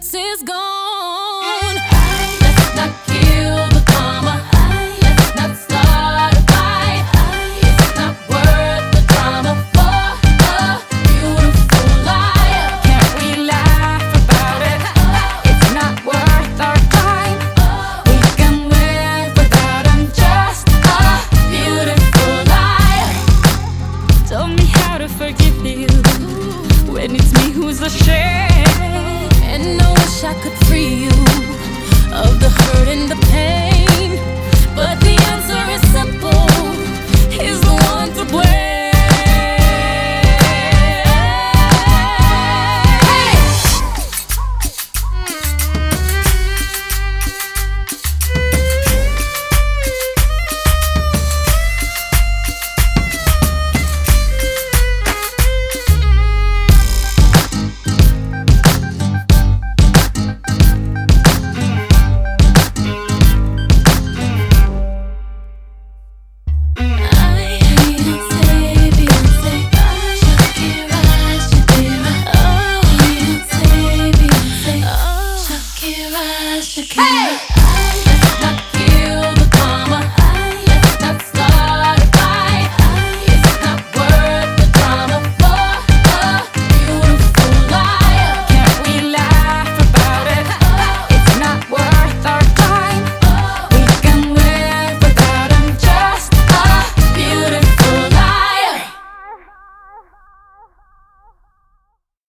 innocence is gone. Let's not kill the let's not start a fight. It's not worth the drama for a beautiful. Can we laugh about it? It's not worth our time. We can live without them. Just a beautiful lie. Tell me how to forgive you when it's me who's ashamed. And I wish I could free you of the hurt and the pain.